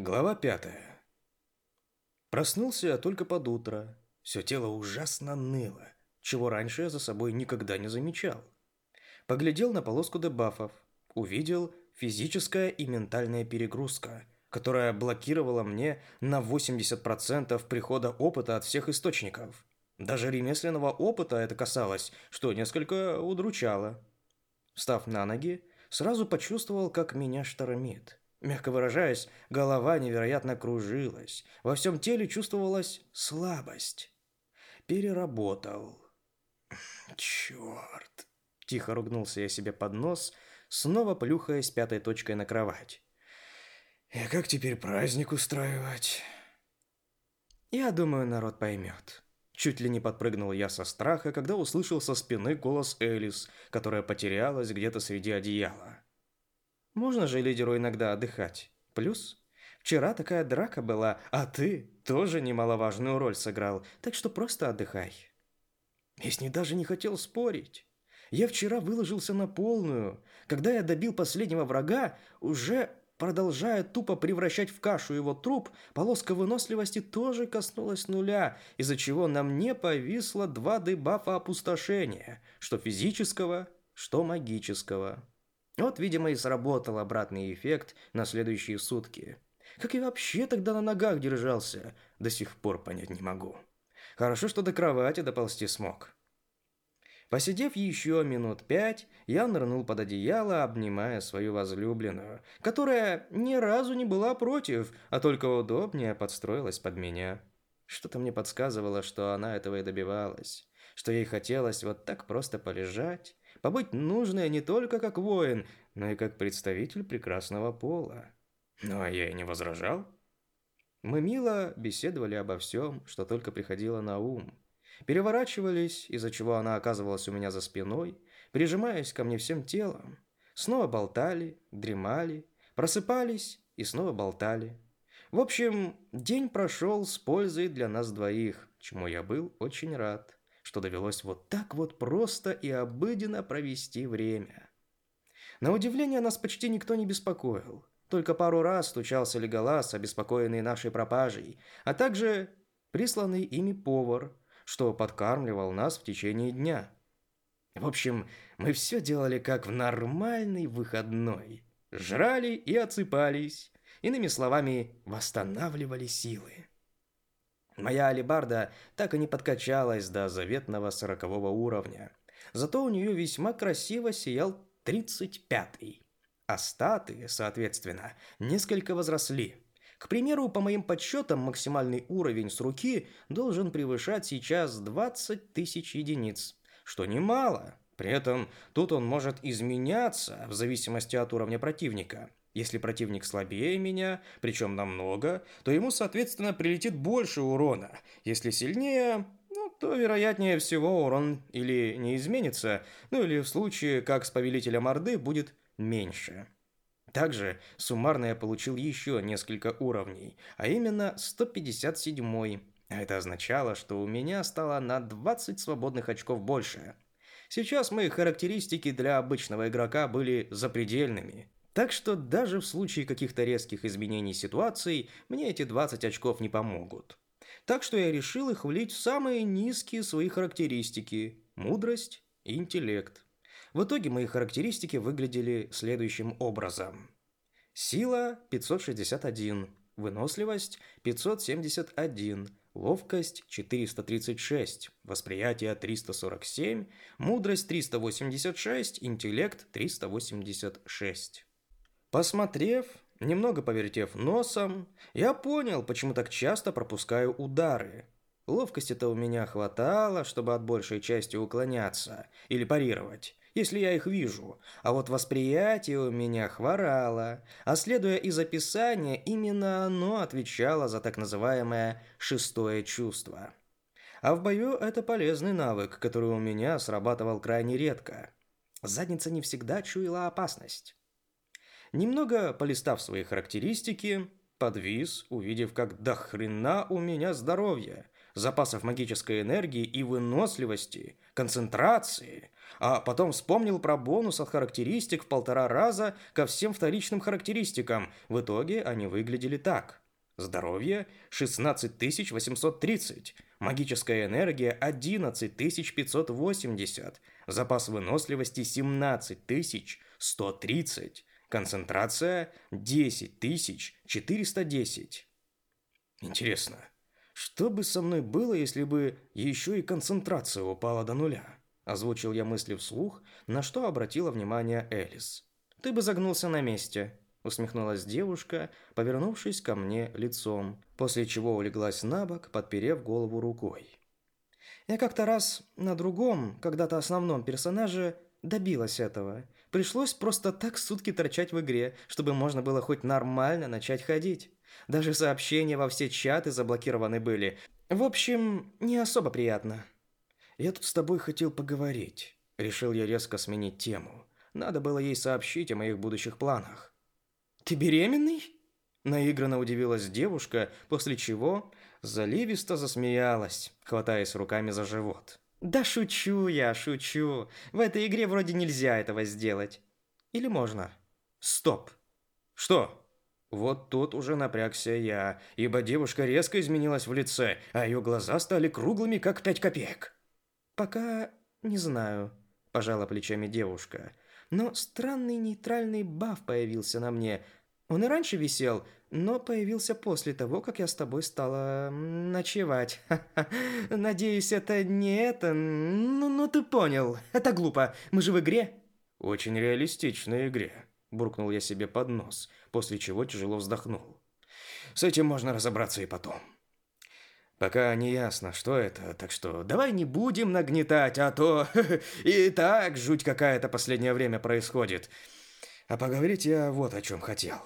Глава пятая. Проснулся я только под утро. Все тело ужасно ныло, чего раньше я за собой никогда не замечал. Поглядел на полоску дебафов. Увидел физическая и ментальная перегрузка, которая блокировала мне на 80% прихода опыта от всех источников. Даже ремесленного опыта это касалось, что несколько удручало. Встав на ноги, сразу почувствовал, как меня штормит. Мягко выражаясь, голова невероятно кружилась. Во всем теле чувствовалась слабость. Переработал. Черт. Тихо ругнулся я себе под нос, снова плюхаясь пятой точкой на кровать. И как теперь праздник устраивать? Я думаю, народ поймет. Чуть ли не подпрыгнул я со страха, когда услышал со спины голос Элис, которая потерялась где-то среди одеяла. Можно же лидеру иногда отдыхать. Плюс, вчера такая драка была, а ты тоже немаловажную роль сыграл, так что просто отдыхай. Я с ней даже не хотел спорить. Я вчера выложился на полную. Когда я добил последнего врага, уже продолжая тупо превращать в кашу его труп, полоска выносливости тоже коснулась нуля, из-за чего на мне повисло два дебафа опустошения, что физического, что магического. Вот, видимо, и сработал обратный эффект на следующие сутки. Как и вообще тогда на ногах держался, до сих пор понять не могу. Хорошо, что до кровати доползти смог. Посидев еще минут пять, я нырнул под одеяло, обнимая свою возлюбленную, которая ни разу не была против, а только удобнее подстроилась под меня. Что-то мне подсказывало, что она этого и добивалась, что ей хотелось вот так просто полежать, побыть нужной не только как воин, но и как представитель прекрасного пола. Ну а я и не возражал. Мы мило беседовали обо всем, что только приходило на ум. Переворачивались, из-за чего она оказывалась у меня за спиной, прижимаясь ко мне всем телом. Снова болтали, дремали, просыпались и снова болтали. В общем, день прошел с пользой для нас двоих, чему я был очень рад что довелось вот так вот просто и обыденно провести время. На удивление нас почти никто не беспокоил. Только пару раз стучался Леголас, обеспокоенный нашей пропажей, а также присланный ими повар, что подкармливал нас в течение дня. В общем, мы все делали как в нормальный выходной. Жрали и отсыпались. Иными словами, восстанавливали силы. Моя алебарда так и не подкачалась до заветного сорокового уровня. Зато у нее весьма красиво сиял тридцать пятый. А статы, соответственно, несколько возросли. К примеру, по моим подсчетам, максимальный уровень с руки должен превышать сейчас 20 тысяч единиц, что немало. При этом тут он может изменяться в зависимости от уровня противника. Если противник слабее меня, причем намного, то ему, соответственно, прилетит больше урона. Если сильнее, ну, то, вероятнее всего, урон или не изменится, ну или в случае, как с Повелителем Орды, будет меньше. Также суммарно я получил еще несколько уровней, а именно 157 а это означало, что у меня стало на 20 свободных очков больше. Сейчас мои характеристики для обычного игрока были запредельными. Так что даже в случае каких-то резких изменений ситуации мне эти 20 очков не помогут. Так что я решил их влить в самые низкие свои характеристики – мудрость и интеллект. В итоге мои характеристики выглядели следующим образом. Сила – 561, выносливость – 571, ловкость – 436, восприятие – 347, мудрость – 386, интеллект – 386. Посмотрев, немного повертев носом, я понял, почему так часто пропускаю удары. Ловкости-то у меня хватало, чтобы от большей части уклоняться или парировать, если я их вижу. А вот восприятие у меня хворало, а следуя из описания, именно оно отвечало за так называемое «шестое чувство». А в бою это полезный навык, который у меня срабатывал крайне редко. Задница не всегда чуяла опасность. Немного полистав свои характеристики, подвис, увидев, как до хрена у меня здоровье. запасов магической энергии и выносливости, концентрации, а потом вспомнил про бонус от характеристик в полтора раза ко всем вторичным характеристикам. В итоге они выглядели так. Здоровье 16830, магическая энергия 11580, запас выносливости 17130, концентрация 10410. Интересно, что бы со мной было, если бы еще и концентрация упала до нуля? Озвучил я мысли вслух, на что обратила внимание Элис. «Ты бы загнулся на месте», – усмехнулась девушка, повернувшись ко мне лицом, после чего улеглась на бок, подперев голову рукой. Я как-то раз на другом, когда-то основном персонаже добилась этого. Пришлось просто так сутки торчать в игре, чтобы можно было хоть нормально начать ходить. Даже сообщения во все чаты заблокированы были. В общем, не особо приятно. «Я тут с тобой хотел поговорить». Решил я резко сменить тему. Надо было ей сообщить о моих будущих планах. «Ты беременный?» Наигранно удивилась девушка, после чего заливисто засмеялась, хватаясь руками за живот. «Да шучу я, шучу. В этой игре вроде нельзя этого сделать. Или можно?» «Стоп!» «Что?» Вот тут уже напрягся я, ибо девушка резко изменилась в лице, а ее глаза стали круглыми, как пять копеек. «Пока не знаю», – пожала плечами девушка. «Но странный нейтральный баф появился на мне. Он и раньше висел, но появился после того, как я с тобой стала ночевать. Надеюсь, это не это... Ну, ну ты понял. Это глупо. Мы же в игре». «Очень реалистичной игре», – буркнул я себе под нос, после чего тяжело вздохнул. «С этим можно разобраться и потом». Пока не ясно, что это, так что давай не будем нагнетать, а то и так жуть какая-то последнее время происходит. А поговорить я вот о чем хотел.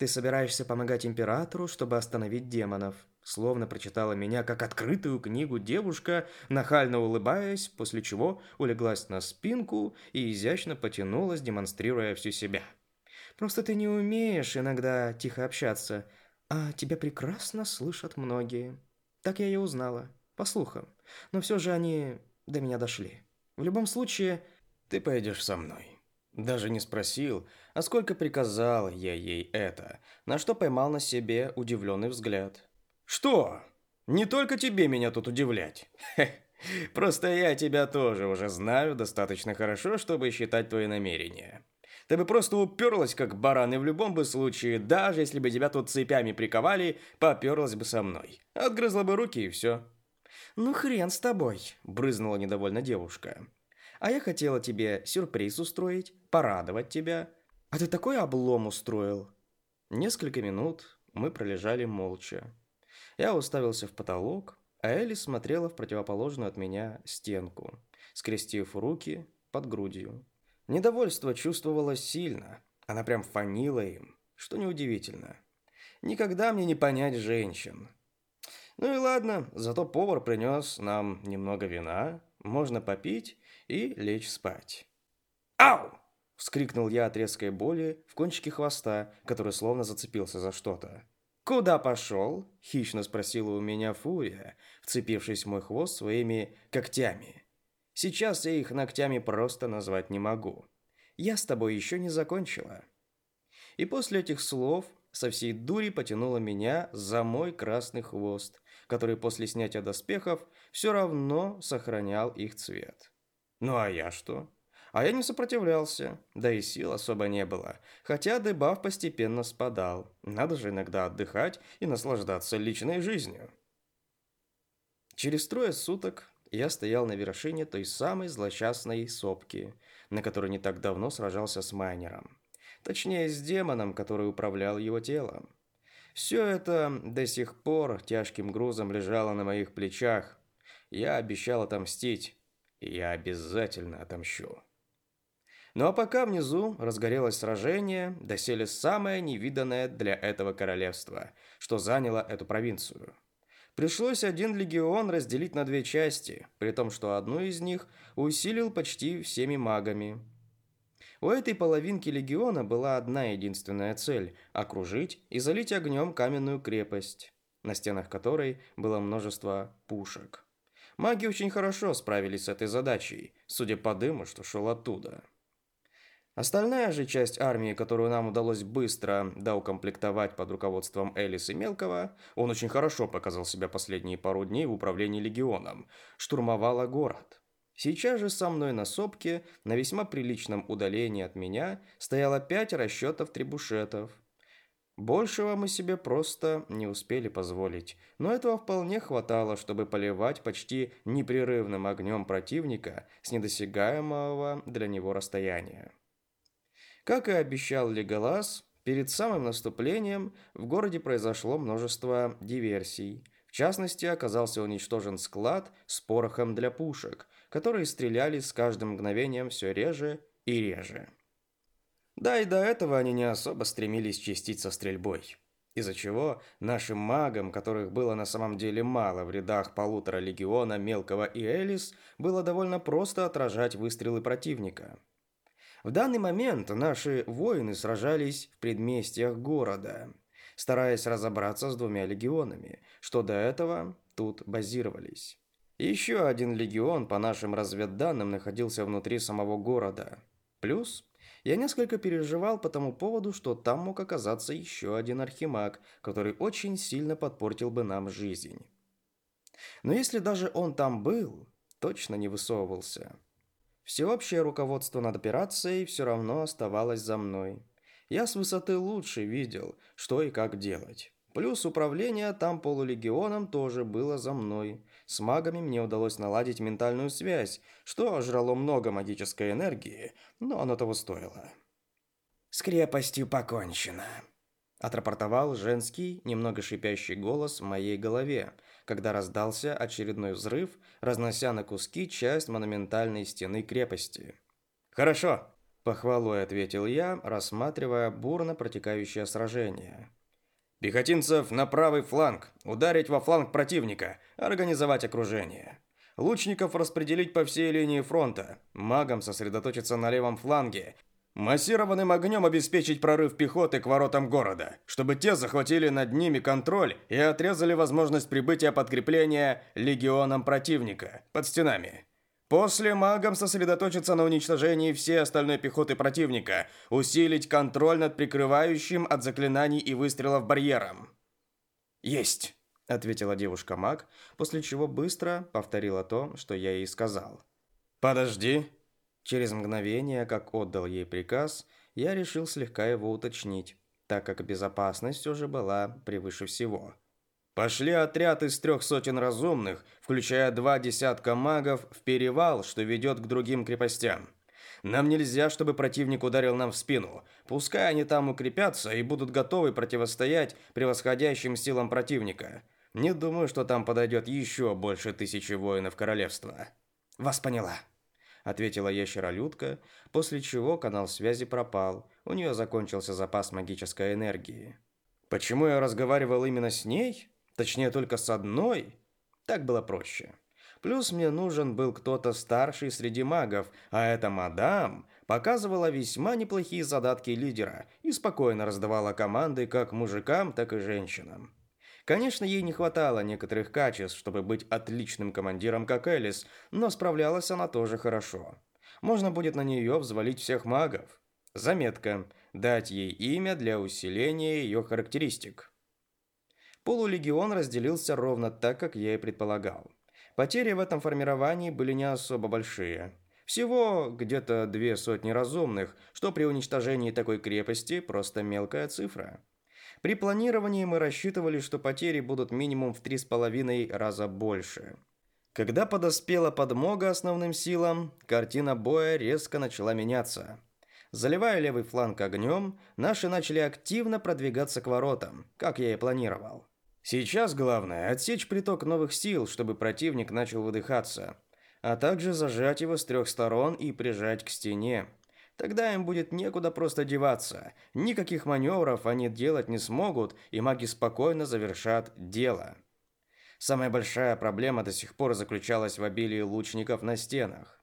Ты собираешься помогать императору, чтобы остановить демонов. Словно прочитала меня как открытую книгу девушка, нахально улыбаясь, после чего улеглась на спинку и изящно потянулась, демонстрируя всю себя. Просто ты не умеешь иногда тихо общаться, а тебя прекрасно слышат многие. Так я и узнала, по слухам. Но все же они до меня дошли. В любом случае, ты пойдешь со мной. Даже не спросил, а сколько приказал я ей это, на что поймал на себе удивленный взгляд. «Что? Не только тебе меня тут удивлять. Просто я тебя тоже уже знаю достаточно хорошо, чтобы считать твои намерения. Ты бы просто уперлась, как баран, и в любом бы случае, даже если бы тебя тут цепями приковали, поперлась бы со мной. Отгрызла бы руки и все. «Ну хрен с тобой», – брызнула недовольно девушка. «А я хотела тебе сюрприз устроить, порадовать тебя. А ты такой облом устроил». Несколько минут мы пролежали молча. Я уставился в потолок, а Элли смотрела в противоположную от меня стенку, скрестив руки под грудью. Недовольство чувствовалось сильно. Она прям фанила им, что неудивительно. Никогда мне не понять женщин. Ну и ладно, зато повар принес нам немного вина, можно попить и лечь спать. «Ау!» – вскрикнул я от резкой боли в кончике хвоста, который словно зацепился за что-то. «Куда пошел?» – хищно спросила у меня Фурия, вцепившись в мой хвост своими когтями. Сейчас я их ногтями просто назвать не могу. Я с тобой еще не закончила. И после этих слов со всей дури потянула меня за мой красный хвост, который после снятия доспехов все равно сохранял их цвет. Ну а я что? А я не сопротивлялся, да и сил особо не было, хотя дебаф постепенно спадал. Надо же иногда отдыхать и наслаждаться личной жизнью. Через трое суток я стоял на вершине той самой злосчастной сопки, на которой не так давно сражался с майнером. Точнее, с демоном, который управлял его телом. Все это до сих пор тяжким грузом лежало на моих плечах. Я обещал отомстить, я обязательно отомщу. Ну а пока внизу разгорелось сражение, доселе самое невиданное для этого королевства, что заняло эту провинцию – Пришлось один легион разделить на две части, при том, что одну из них усилил почти всеми магами. У этой половинки легиона была одна единственная цель – окружить и залить огнем каменную крепость. на стенах которой было множество пушек. Маги очень хорошо справились с этой задачей, судя по дыму, что шел оттуда. Остальная же часть армии, которую нам удалось быстро доукомплектовать под руководством Элис и Мелкого, он очень хорошо показал себя последние пару дней в управлении легионом, штурмовала город. Сейчас же со мной на сопке, на весьма приличном удалении от меня, стояло пять расчетов трибушетов. Большего мы себе просто не успели позволить, но этого вполне хватало, чтобы поливать почти непрерывным огнем противника с недосягаемого для него расстояния. Как и обещал Леголас, перед самым наступлением в городе произошло множество диверсий. В частности, оказался уничтожен склад с порохом для пушек, которые стреляли с каждым мгновением все реже и реже. Да и до этого они не особо стремились чистить со стрельбой. Из-за чего нашим магам, которых было на самом деле мало в рядах полутора легиона Мелкого и Элис, было довольно просто отражать выстрелы противника – в данный момент наши воины сражались в предместьях города, стараясь разобраться с двумя легионами, что до этого тут базировались. Еще один легион, по нашим разведданным, находился внутри самого города. Плюс я несколько переживал по тому поводу, что там мог оказаться еще один архимаг, который очень сильно подпортил бы нам жизнь. Но если даже он там был, точно не высовывался. Всеобщее руководство над операцией все равно оставалось за мной. Я с высоты лучше видел, что и как делать. Плюс управление там полулегионом тоже было за мной. С магами мне удалось наладить ментальную связь, что жрало много магической энергии, но оно того стоило. «С крепостью покончено», – отрапортовал женский, немного шипящий голос в моей голове, когда раздался очередной взрыв, разнося на куски часть монументальной стены крепости. «Хорошо», – похвалой ответил я, рассматривая бурно протекающее сражение. «Пехотинцев на правый фланг, ударить во фланг противника, организовать окружение». Лучников распределить по всей линии фронта, магам сосредоточиться на левом фланге Массированным огнем обеспечить прорыв пехоты к воротам города, чтобы те захватили над ними контроль и отрезали возможность прибытия подкрепления легионам противника под стенами. После магам сосредоточиться на уничтожении всей остальной пехоты противника, усилить контроль над прикрывающим от заклинаний и выстрелов барьером. «Есть!» – ответила девушка-маг, после чего быстро повторила то, что я ей сказал. «Подожди!» Через мгновение, как отдал ей приказ, я решил слегка его уточнить, так как безопасность уже была превыше всего. Пошли отряд из трех сотен разумных, включая два десятка магов, в перевал, что ведет к другим крепостям. Нам нельзя, чтобы противник ударил нам в спину. Пускай они там укрепятся и будут готовы противостоять превосходящим силам противника. Не думаю, что там подойдет еще больше тысячи воинов королевства. Вас поняла ответила ящеролюдка, после чего канал связи пропал. У нее закончился запас магической энергии. Почему я разговаривал именно с ней? Точнее, только с одной? Так было проще. Плюс мне нужен был кто-то старший среди магов, а эта мадам показывала весьма неплохие задатки лидера и спокойно раздавала команды как мужикам, так и женщинам. Конечно, ей не хватало некоторых качеств, чтобы быть отличным командиром, как Элис, но справлялась она тоже хорошо. Можно будет на нее взвалить всех магов. Заметка. Дать ей имя для усиления ее характеристик. Полулегион разделился ровно так, как я и предполагал. Потери в этом формировании были не особо большие. Всего где-то две сотни разумных, что при уничтожении такой крепости просто мелкая цифра. При планировании мы рассчитывали, что потери будут минимум в три с половиной раза больше. Когда подоспела подмога основным силам, картина боя резко начала меняться. Заливая левый фланг огнем, наши начали активно продвигаться к воротам, как я и планировал. Сейчас главное – отсечь приток новых сил, чтобы противник начал выдыхаться, а также зажать его с трех сторон и прижать к стене. Тогда им будет некуда просто деваться. Никаких маневров они делать не смогут, и маги спокойно завершат дело. Самая большая проблема до сих пор заключалась в обилии лучников на стенах.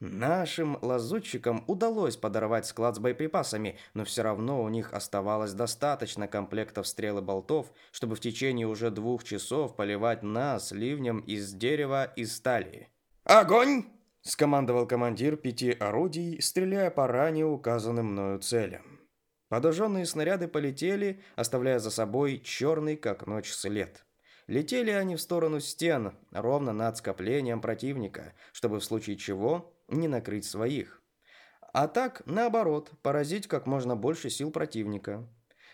Нашим лазутчикам удалось подорвать склад с боеприпасами, но все равно у них оставалось достаточно комплектов стрел и болтов, чтобы в течение уже двух часов поливать нас ливнем из дерева и стали. «Огонь!» – скомандовал командир пяти орудий, стреляя по ранее указанным мною целям. Подожженные снаряды полетели, оставляя за собой черный, как ночь, след. Летели они в сторону стен, ровно над скоплением противника, чтобы в случае чего не накрыть своих. А так, наоборот, поразить как можно больше сил противника.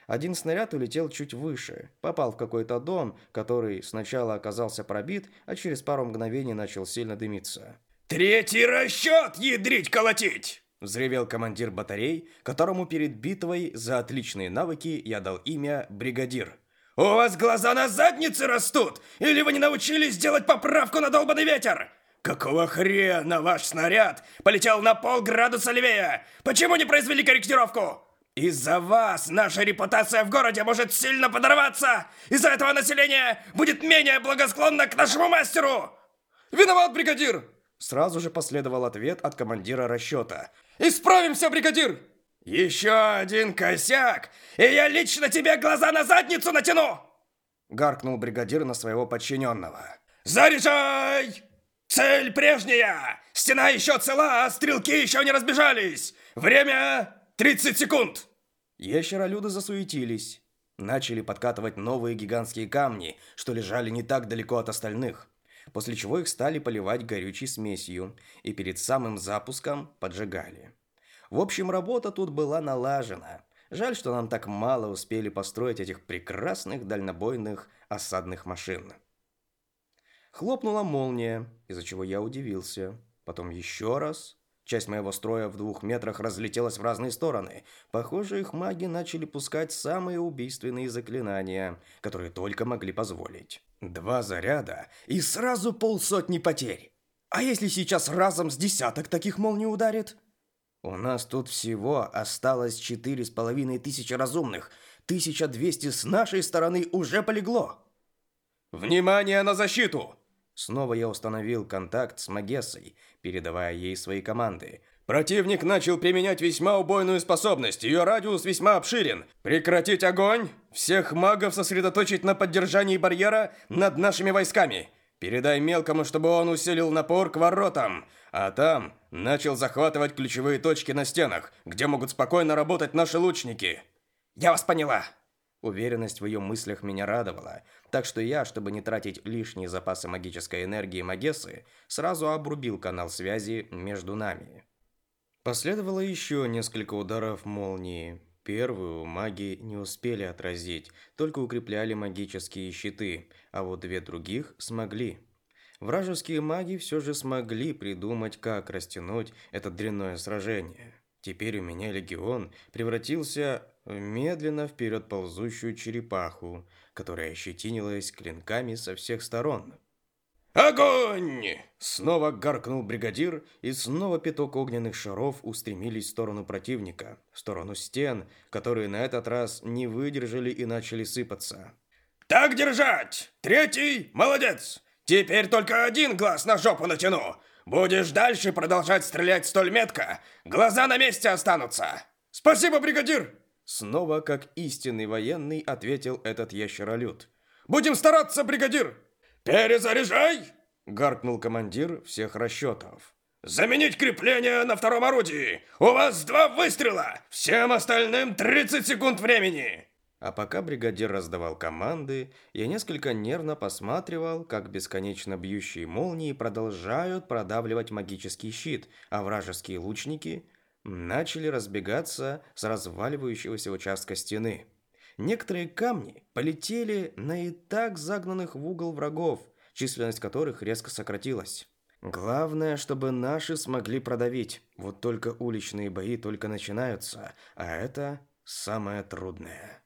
Один снаряд улетел чуть выше, попал в какой-то дом, который сначала оказался пробит, а через пару мгновений начал сильно дымиться. «Третий расчет, ядрить колотить!» Взревел командир батарей, которому перед битвой за отличные навыки я дал имя «Бригадир». «У вас глаза на заднице растут? Или вы не научились делать поправку на долбанный ветер? Какого хрена ваш снаряд полетел на полградуса левее? Почему не произвели корректировку? Из-за вас наша репутация в городе может сильно подорваться! Из-за этого население будет менее благосклонно к нашему мастеру!» «Виноват, бригадир!» Сразу же последовал ответ от командира расчета. «Исправимся, бригадир!» «Еще один косяк, и я лично тебе глаза на задницу натяну!» Гаркнул бригадир на своего подчиненного. «Заряжай!» Цель прежняя! Стена еще цела, а стрелки еще не разбежались! Время 30 секунд!» Ящеролюды засуетились. Начали подкатывать новые гигантские камни, что лежали не так далеко от остальных. После чего их стали поливать горючей смесью и перед самым запуском поджигали. В общем, работа тут была налажена. Жаль, что нам так мало успели построить этих прекрасных дальнобойных осадных машин. Хлопнула молния, из-за чего я удивился. Потом еще раз. Часть моего строя в двух метрах разлетелась в разные стороны. Похоже, их маги начали пускать самые убийственные заклинания, которые только могли позволить. Два заряда и сразу полсотни потерь. А если сейчас разом с десяток таких молний ударит? У нас тут всего осталось четыре с половиной тысячи разумных. 1200 с нашей стороны уже полегло. «Внимание на защиту!» Снова я установил контакт с Магессой, передавая ей свои команды. Противник начал применять весьма убойную способность. Ее радиус весьма обширен. Прекратить огонь! Всех магов сосредоточить на поддержании барьера над нашими войсками. Передай мелкому, чтобы он усилил напор к воротам. А там начал захватывать ключевые точки на стенах, где могут спокойно работать наши лучники. Я вас поняла. Уверенность в ее мыслях меня радовала, так что я, чтобы не тратить лишние запасы магической энергии Магессы, сразу обрубил канал связи между нами. Последовало еще несколько ударов молнии. Первую маги не успели отразить, только укрепляли магические щиты, а вот две других смогли. Вражеские маги все же смогли придумать, как растянуть это дрянное сражение. Теперь у меня легион превратился медленно вперед ползущую черепаху, которая ощетинилась клинками со всех сторон. «Огонь!» Снова гаркнул бригадир, и снова пяток огненных шаров устремились в сторону противника, в сторону стен, которые на этот раз не выдержали и начали сыпаться. «Так держать! Третий, молодец! Теперь только один глаз на жопу натяну! Будешь дальше продолжать стрелять столь метко, глаза на месте останутся!» «Спасибо, бригадир!» Снова, как истинный военный, ответил этот ящеролюд. «Будем стараться, бригадир!» «Перезаряжай!» — гаркнул командир всех расчетов. «Заменить крепление на втором орудии! У вас два выстрела! Всем остальным 30 секунд времени!» А пока бригадир раздавал команды, я несколько нервно посматривал, как бесконечно бьющие молнии продолжают продавливать магический щит, а вражеские лучники начали разбегаться с разваливающегося участка стены. Некоторые камни полетели на и так загнанных в угол врагов, численность которых резко сократилась. Главное, чтобы наши смогли продавить. Вот только уличные бои только начинаются, а это самое трудное.